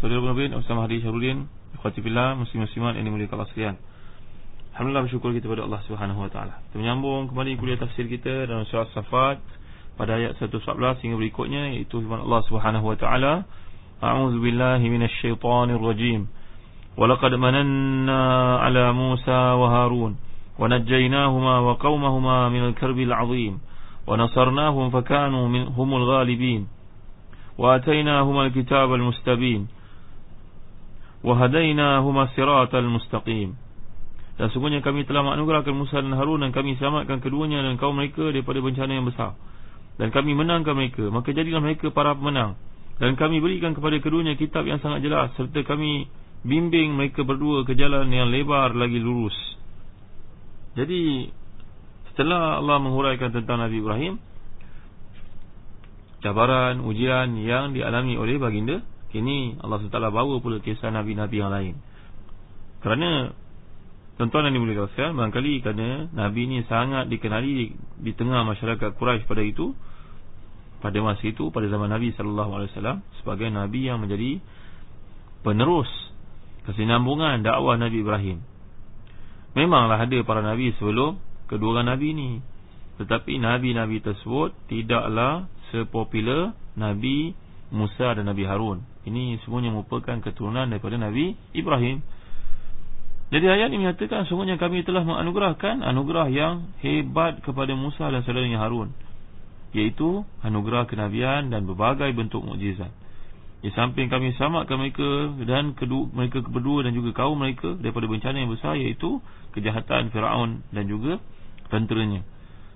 Saudara Ibn Abin, Ustaz Mahdi Syarudin Ikhwatifillah, Muslim-Muslimat yang dimuliakan Allah sekalian Alhamdulillah bersyukur kita kepada Allah Subhanahu Taala. Kita menyambung kembali kuliah tafsir kita dalam surah Safat pada ayat 114 hingga berikutnya iaitu firman Allah Subhanahu Wa Taala A'udzu billahi minasyaitonir rajim Walaqad mananna 'ala Musa wa Harun wa najjaynahuma wa qaumahuma minal karbil 'azim wa nasarnahum fakanu minhumul ghalibin wa atainahuma al-kitabal Wahadainahuma siratal mustaqim Dan sungguhnya kami telah menganugerahkan Musa dan Harun Dan kami selamatkan keduanya dan kaum mereka daripada bencana yang besar. Dan kami menangkan mereka. Maka jadilah mereka para pemenang. Dan kami berikan kepada keduanya kitab yang sangat jelas Serta kami bimbing mereka berdua ke jalan yang lebar lagi lurus. Jadi Setelah Allah menghuraikan tentang Nabi Ibrahim Cabaran, ujian yang dialami oleh baginda Kini Allah SWT bawa pula kisah Nabi-Nabi yang lain. Kerana Tuan-tuan yang dimulai kawasan Barangkali kerana Nabi ini sangat dikenali di, di tengah masyarakat Quraisy pada itu Pada masa itu Pada zaman Nabi SAW Sebagai Nabi yang menjadi Penerus Kesinambungan dakwah Nabi Ibrahim. Memanglah ada para Nabi sebelum Kedua orang Nabi ini Tetapi Nabi-Nabi tersebut Tidaklah sepopular Nabi Musa dan Nabi Harun ini semuanya merupakan keturunan daripada Nabi Ibrahim. Jadi ayat ini menyatakan semuanya kami telah menganugerahkan anugerah yang hebat kepada Musa dan saudaranya Harun. Iaitu anugerah kenabian dan berbagai bentuk mukjizat. Di samping kami selamatkan mereka dan kedua, mereka berdua dan juga kaum mereka daripada bencana yang besar iaitu kejahatan Firaun dan juga tenteranya.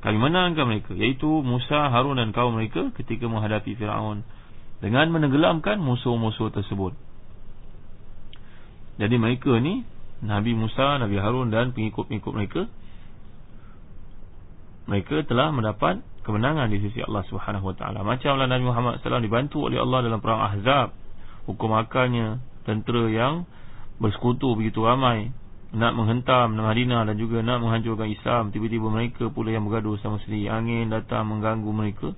Kami menangkan mereka iaitu Musa, Harun dan kaum mereka ketika menghadapi Firaun dengan menenggelamkan musuh-musuh tersebut. Jadi mereka ni Nabi Musa, Nabi Harun dan pengikut-pengikut mereka mereka telah mendapat kemenangan di sisi Allah Subhanahu Wa Taala. Macamlah Nabi Muhammad SAW dibantu oleh Allah dalam perang Ahzab, hukum akalnya tentera yang bersekutu begitu ramai nak menghentam Madinah dan juga nak menghancurkan Islam. Tiba-tiba mereka pula yang bergaduh sama sendiri. Angin datang mengganggu mereka.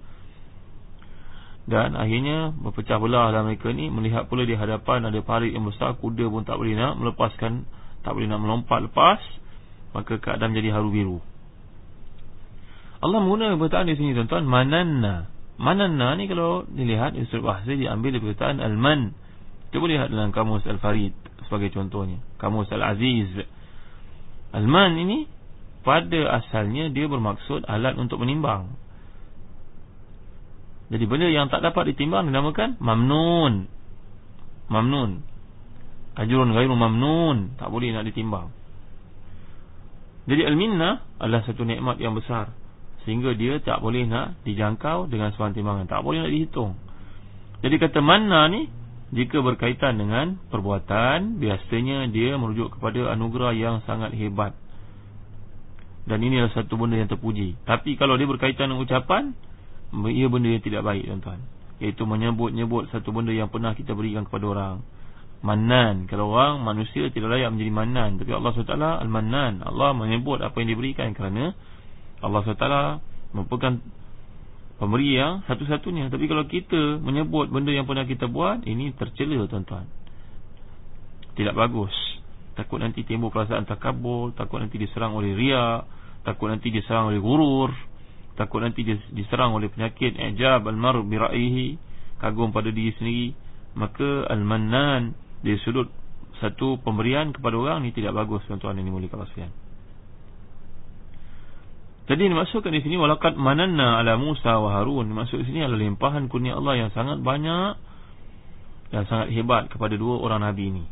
Dan akhirnya berpecah belah dalam mereka ni Melihat pula di hadapan ada parit yang besar Kuda pun tak boleh nak melepaskan Tak boleh nak melompat lepas Maka keadaan jadi haru biru. Allah menggunakan perkataan di sini tuan-tuan Mananna. Mananna ni kalau dilihat Di surat bahasa diambil dari perkataan Al-Man. Cuba lihat dalam kamus Al-Farid Sebagai contohnya. Kamus Al-Aziz. Al-Man ini Pada asalnya dia bermaksud Alat untuk menimbang jadi benda yang tak dapat ditimbang dinamakan mamnun. Mamnun. Ajrun ghairu mamnun, tak boleh nak ditimbang. Jadi al-minnah adalah satu nikmat yang besar sehingga dia tak boleh nak dijangkau dengan sebarang timbangan, tak boleh nak dihitung. Jadi kata manna ni jika berkaitan dengan perbuatan, biasanya dia merujuk kepada anugerah yang sangat hebat. Dan ini adalah satu benda yang terpuji. Tapi kalau dia berkaitan dengan ucapan, ia benda yang tidak baik tuan-tuan. Iaitu menyebut-nyebut satu benda yang pernah kita berikan kepada orang. Manan Kalau orang manusia tidak layak menjadi manan Tapi Allah SWT Al-Manan Allah menyebut apa yang diberikan kerana Allah SWT merupakan pemberi yang satu-satunya. Tapi kalau kita menyebut benda yang pernah kita buat Ini tercela tuan-tuan. Tidak bagus. Takut nanti timbul perasaan takabur Takut nanti diserang oleh riak Takut nanti diserang oleh gurur takut nanti diserang oleh penyakit ijab al-mar bi ra'yihi kagum pada diri sendiri maka al-mannan dari sudut satu pemberian kepada orang ni tidak bagus tuan-tuan yang dimuliakan sekalian. Jadi dimaksudkan di sini walaqad mananna ala Musa wa Harun. Maksud di sini adalah limpahan kurnia Allah yang sangat banyak dan sangat hebat kepada dua orang nabi ini.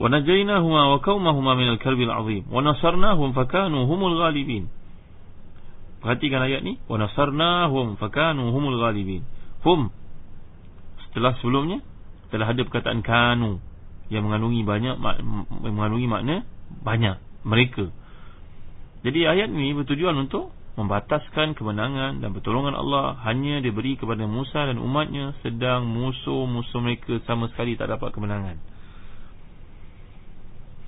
Wa najaynahuma wa qaumahuma min al-karbil azim wa nasarnahum fakanu humul ghalibin. Perhatikan ayat ni, wa nasarnahum fakanu humul ghalibin. Hum setelah sebelumnya telah ada perkataan kanu yang mengandungi banyak mengandungi makna banyak mereka. Jadi ayat ini bertujuan untuk membataskan kemenangan dan pertolongan Allah hanya diberi kepada Musa dan umatnya sedang musuh-musuh mereka sama sekali tak dapat kemenangan.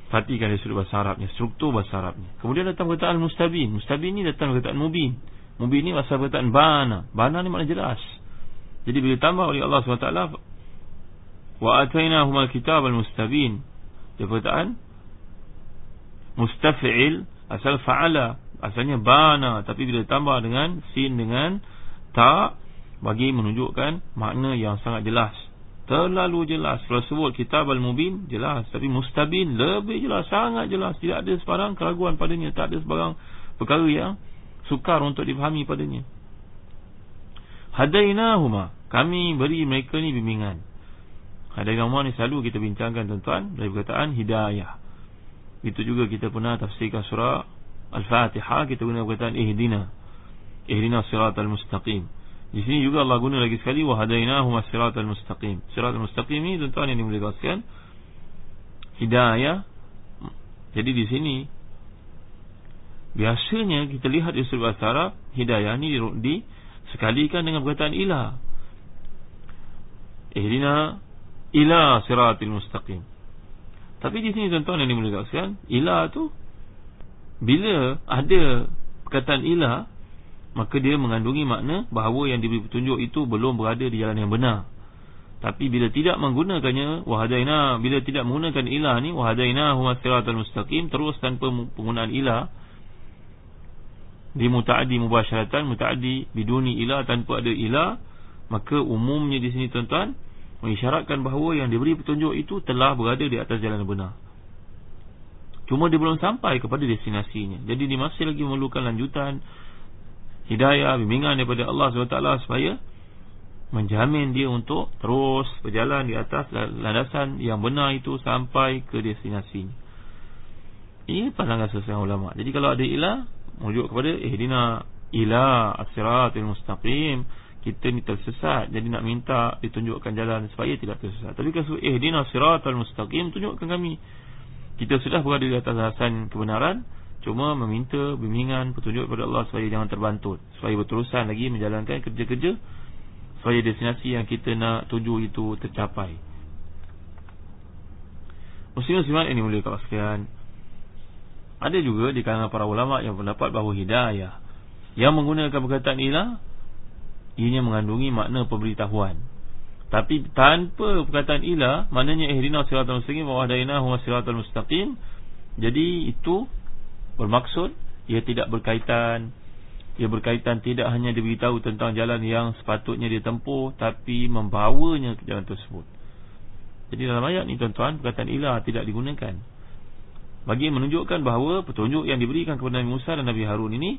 Perhatikan dari sudut bahasa Arabnya, struktur bahasa Arabnya. Kemudian datang perkataan mustabin. Mustabin ni datang perkataan mubin. Mubin ni bahasa perkataan bana. Bana ni makna jelas. Jadi bila tambah oleh Allah SWT Wa atainahum al-kitab al-mustabin. Dia perkataan mustaf'il asal fa'ala asalnya bana tapi bila tambah dengan sin dengan ta bagi menunjukkan makna yang sangat jelas. Terlalu jelas. Kalau sebut kitab al-mubin jelas tapi mustabin lebih jelas sangat jelas tidak ada sebarang keraguan padanya tak ada sebarang perkara yang sukar untuk dipahami padanya. Hadainahuma kami beri mereka ni bimbingan. Ada nama ni selalu kita bincangkan tuan-tuan dari perkataan hidayah. Itu juga kita pernah tafsirkan surah Al-Fatihah kita guna perkataan ihdina. Ihdina siratal mustaqim. Di sini juga Allah guna lagi sekali wa hadainahu siratal mustaqim. Siratal mustaqim ni tuan-tuan yang dimuliakan hidayah. Jadi di sini biasanya kita lihat di surah Al-Arab hidayah ni di sekalikan dengan perkataan ilah. Ihdina ila siratil mustaqim. Tapi di sini tuan-tuan yang dimuliakan, ila tu bila ada perkataan ila maka dia mengandungi makna bahawa yang diberi petunjuk itu belum berada di jalan yang benar. Tapi bila tidak menggunakannya wahadaina bila tidak menggunakan ila ni wahadaina huma siratal mustaqim terus tanpa penggunaan ila di mutaaddi mubasyaratan mutaaddi biduni ila tanpa ada ila maka umumnya di sini tuan-tuan mengisyaratkan bahawa yang diberi petunjuk itu telah berada di atas jalan yang benar. Cuma dia belum sampai kepada destinasinya. Jadi dia masih lagi memerlukan lanjutan hidayah, bimbingan daripada Allah SWT supaya menjamin dia untuk terus berjalan di atas landasan yang benar itu sampai ke destinasinya. Ini pandangan sesuai ulama. Jadi kalau ada ilah, merujuk kepada ihdina ila as-siratal mustaqim kita ni tersesat jadi nak minta ditunjukkan jalan supaya tidak tersesat tapi kalau eh dina siratal mustaqim tunjukkan kami kita sudah berada di atas hasan kebenaran cuma meminta bimbingan petunjuk kepada Allah supaya jangan terbantut. Supaya berterusan lagi menjalankan kerja-kerja supaya destinasi yang kita nak tuju itu tercapai. Muslim-Muslimat ini mulia kalau sekalian. Ada juga di kalangan para ulama yang pendapat bahawa hidayah Yang menggunakan perkataan ilah Ianya mengandungi makna pemberitahuan. Tapi tanpa perkataan ilah Maknanya ihdina siratul mustaqim Wa wahdainahu wa siratul mustaqim. Jadi itu Bermaksud Ia tidak berkaitan Ia berkaitan tidak hanya diberitahu tentang jalan yang sepatutnya dia tempuh Tapi membawanya ke jalan tersebut. Jadi dalam ayat ni tuan-tuan Perkataan ilah tidak digunakan. Bagi menunjukkan bahawa Petunjuk yang diberikan kepada Nabi Musa dan Nabi Harun ini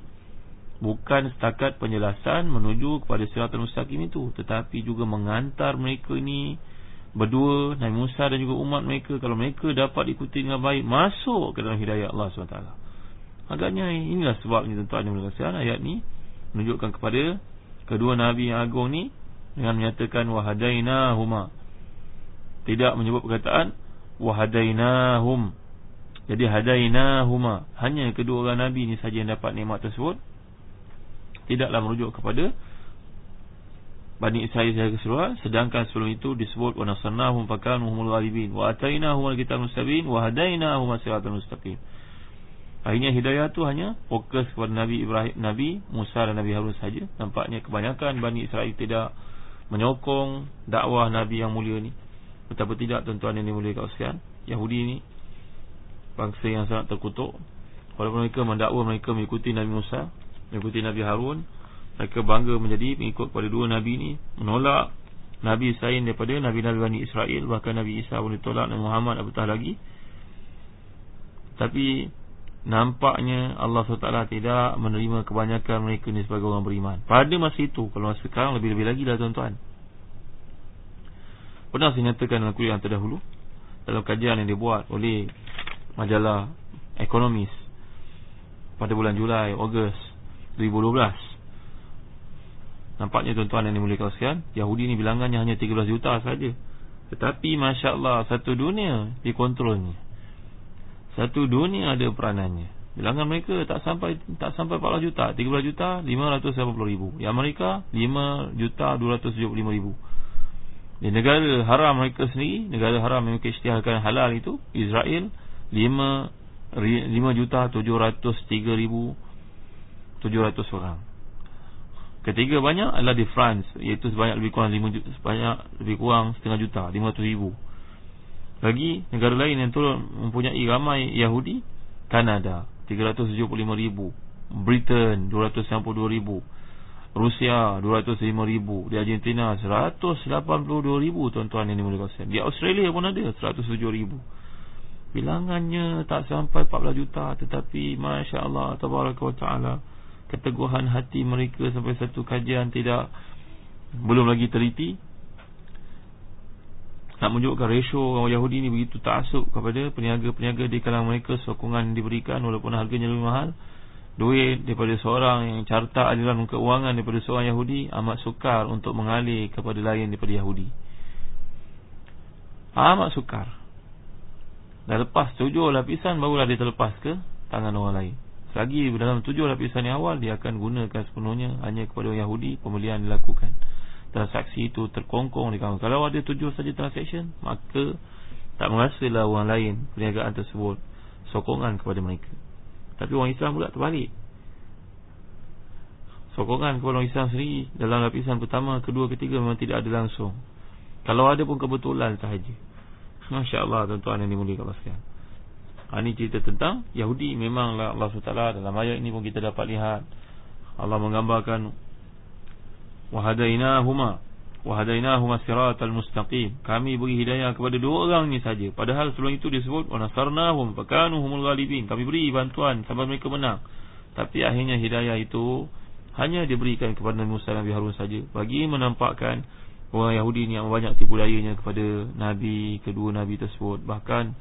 bukan setakat penjelasan menuju kepada siratul mustaqim itu tetapi juga mengantar mereka ini berdua Nabi Musa dan juga umat mereka kalau mereka dapat ikuti dengan baik masuk ke dalam hidayah Allah SWT agaknya inilah sebabnya tentu ada mengatakan ayat ni menunjukkan kepada kedua Nabi yang agung ni dengan menyatakan wahadainahuma. Tidak menyebut perkataan wahadainahum. Jadi hadainahuma. Hanya kedua orang Nabi ni saja yang dapat nikmat tersebut. Tidaklah merujuk kepada Bani Israel secara keseluruhan sedangkan sebelum itu disebut wa nasarnahum fakanu humul ghalibin. Wa atainahum alkitab mustabin wa hadainahum siratal mustaqim akhirnya hidayah itu hanya fokus kepada Nabi Ibrahim Nabi Musa dan Nabi Harun saja. Nampaknya kebanyakan Bani Israel tidak menyokong dakwah Nabi yang mulia ni. Betapa tidak tuan-tuan yang dimuliakan sekalian Yahudi ni bangsa yang sangat terkutuk. Walaupun mereka mendakwa mereka mengikuti Nabi Musa mengikuti Nabi Harun mereka bangga menjadi mengikut kepada dua Nabi ini menolak Nabi selain daripada Nabi-Nabi Bani Israel Bahkan Nabi Isa pun ditolak Nabi Muhammad apatah lagi. Tapi Nampaknya Allah SWT tidak menerima kebanyakan mereka ni sebagai orang beriman. Pada masa itu Kalau masa sekarang lebih-lebih lagi dah tuan-tuan. Pernah saya nyatakan dalam kuliah yang terdahulu Dalam kajian yang dibuat oleh Majalah Ekonomis Pada bulan Julai, Ogos 2012 Nampaknya tuan-tuan yang dimuliakan sekalian Yahudi ni bilangannya hanya 13 juta saja. Tetapi Masya Allah Satu dunia dikontrolnya Satu dunia ada peranannya. Bilangan mereka tak sampai tak sampai 14 juta. 13 juta 580 ribu. Yang Amerika 5 juta 275 ribu. Di negara haram mereka sendiri Negara haram yang mereka isytiharkan halal itu Israel 5 5 juta 703 ribu 700 orang. Ketiga banyak adalah di France iaitu sebanyak lebih kurang 5 juta, sebanyak lebih kurang setengah juta 500 ribu. Lagi negara lain yang turut mempunyai ramai Yahudi Kanada 375 ribu. Britain 292 ribu. Rusia 205 ribu. Di Argentina 182 ribu Tuan-tuan yang dimulikkan Di Australia pun ada 107 ribu. Bilangannya tak sampai 14 juta Tetapi Masya Allah ta'ala keteguhan hati mereka sampai satu kajian tidak belum lagi teliti nak menunjukkan ratio orang Yahudi ni begitu taksub kepada peniaga-peniaga di kalangan mereka sokongan diberikan walaupun harganya lebih mahal. Duit daripada seorang yang carta aliran keuangan daripada seorang Yahudi amat sukar untuk mengalir kepada lain daripada Yahudi. Amat sukar. Dah lepas tujuh lapisan barulah dia terlepas ke tangan orang lain. Lagi dalam tujuh lapisan yang awal Dia akan gunakan sepenuhnya Hanya kepada orang Yahudi Pembelian dilakukan Transaksi itu terkongkong di kawasan Kalau ada tujuh saja transaction Maka Tak merasalah orang lain Perniagaan tersebut Sokongan kepada mereka. Tapi orang Islam pula terbalik. Sokongan kepada orang Islam sendiri Dalam lapisan pertama, kedua, ketiga Memang tidak ada langsung. Kalau ada pun kebetulan sahaja. Masya Allah tuan-tuan yang dimuliakan sekalian. Ha, Ini cerita tentang Yahudi. Memanglah Allah SWT Dalam ayat ini pun kita dapat lihat. Allah menggambarkan Wahadainahuma Wahadainahuma siratal mustaqim Kami beri hidayah kepada dua orang ni saja. Padahal sebelum itu disebut Wanasarnahum Fakanuhumul ghalibin Kami beri bantuan Sampai mereka menang Tapi akhirnya hidayah itu Hanya diberikan kepada Nabi Musa dan Nabi Harun saja Bagi menampakkan Orang Yahudi ni yang banyak tipu dayanya kepada Nabi Kedua Nabi tersebut Bahkan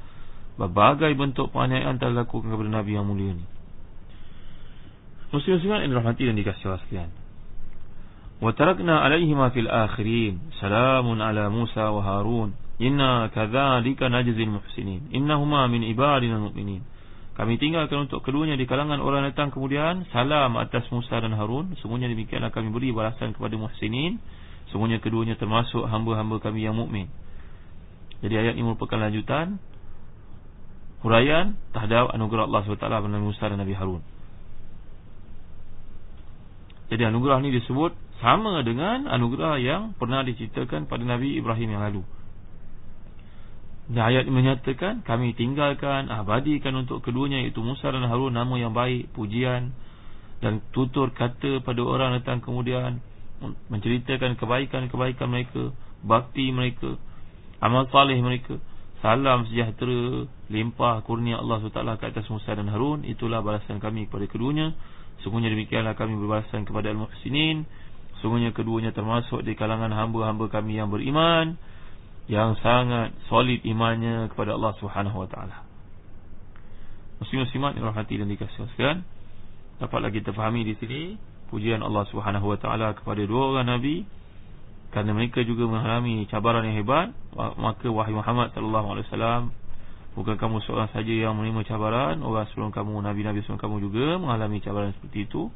Berbagai bentuk penganiayaan telah dilakukan kepada Nabi yang mulia ini. Muslim-muslimat yang dirahmati dan dikasih Allah sekalian. Alaihima fil akhirin. Salamun ala Musa wa Harun. Inna kadzalika najzil muhsinin. Innahuma min ibadina mu'minin. Kami tinggalkan untuk keduanya di kalangan orang datang kemudian salam atas Musa dan Harun. Semuanya demikianlah kami beri balasan kepada muhsinin. Semuanya keduanya termasuk hamba-hamba kami yang mukmin. Jadi ayat ini merupakan lanjutan huraian terhadap anugerah Allah SWT Nabi Musa dan Nabi Harun. Jadi anugerah ini disebut sama dengan anugerah yang pernah diceritakan pada Nabi Ibrahim yang lalu. Dan ayat menyatakan kami tinggalkan, abadikan untuk keduanya iaitu Musa dan Harun nama yang baik, pujian dan tutur kata pada orang datang kemudian menceritakan kebaikan-kebaikan mereka, bakti mereka, amal saleh mereka. Salam sejahtera Limpah kurnia Allah SWT ke atas Musa dan Harun Itulah balasan kami kepada keduanya Sungguhnya demikianlah kami berbalasan kepada Al-Muhsinin Sungguhnya keduanya termasuk di kalangan hamba-hamba kami yang beriman Yang sangat solid imannya kepada Allah SWT Muslim-Muslimat yang rahmati dan dikasih sekalian Dapatlah kita fahami di sini Pujian Allah SWT kepada dua orang Nabi kerana mereka juga mengalami cabaran yang hebat. Maka wahai Muhammad sallallahu alaihi wasallam bukan kamu seorang saja yang menerima cabaran orang sebelum kamu nabi-nabi sebelum kamu juga mengalami cabaran seperti itu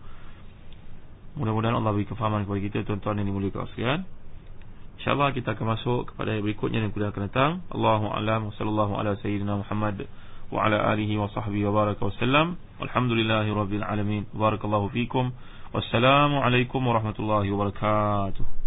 mudah-mudahan Allah beri kefahaman kepada kita tuan-tuan yang dimuliakan sekalian. Insyaallah kita akan masuk kepada ayat berikutnya yang kuliah akan datang. Allahu a'lam sallallahu ala sayyidina Muhammad wa ala alihi wa sahbihi wa baraka wasallam walhamdulillahirabbil alamin. Barakallahu fikum. Wassalamu alaikum warahmatullahi wabarakatuh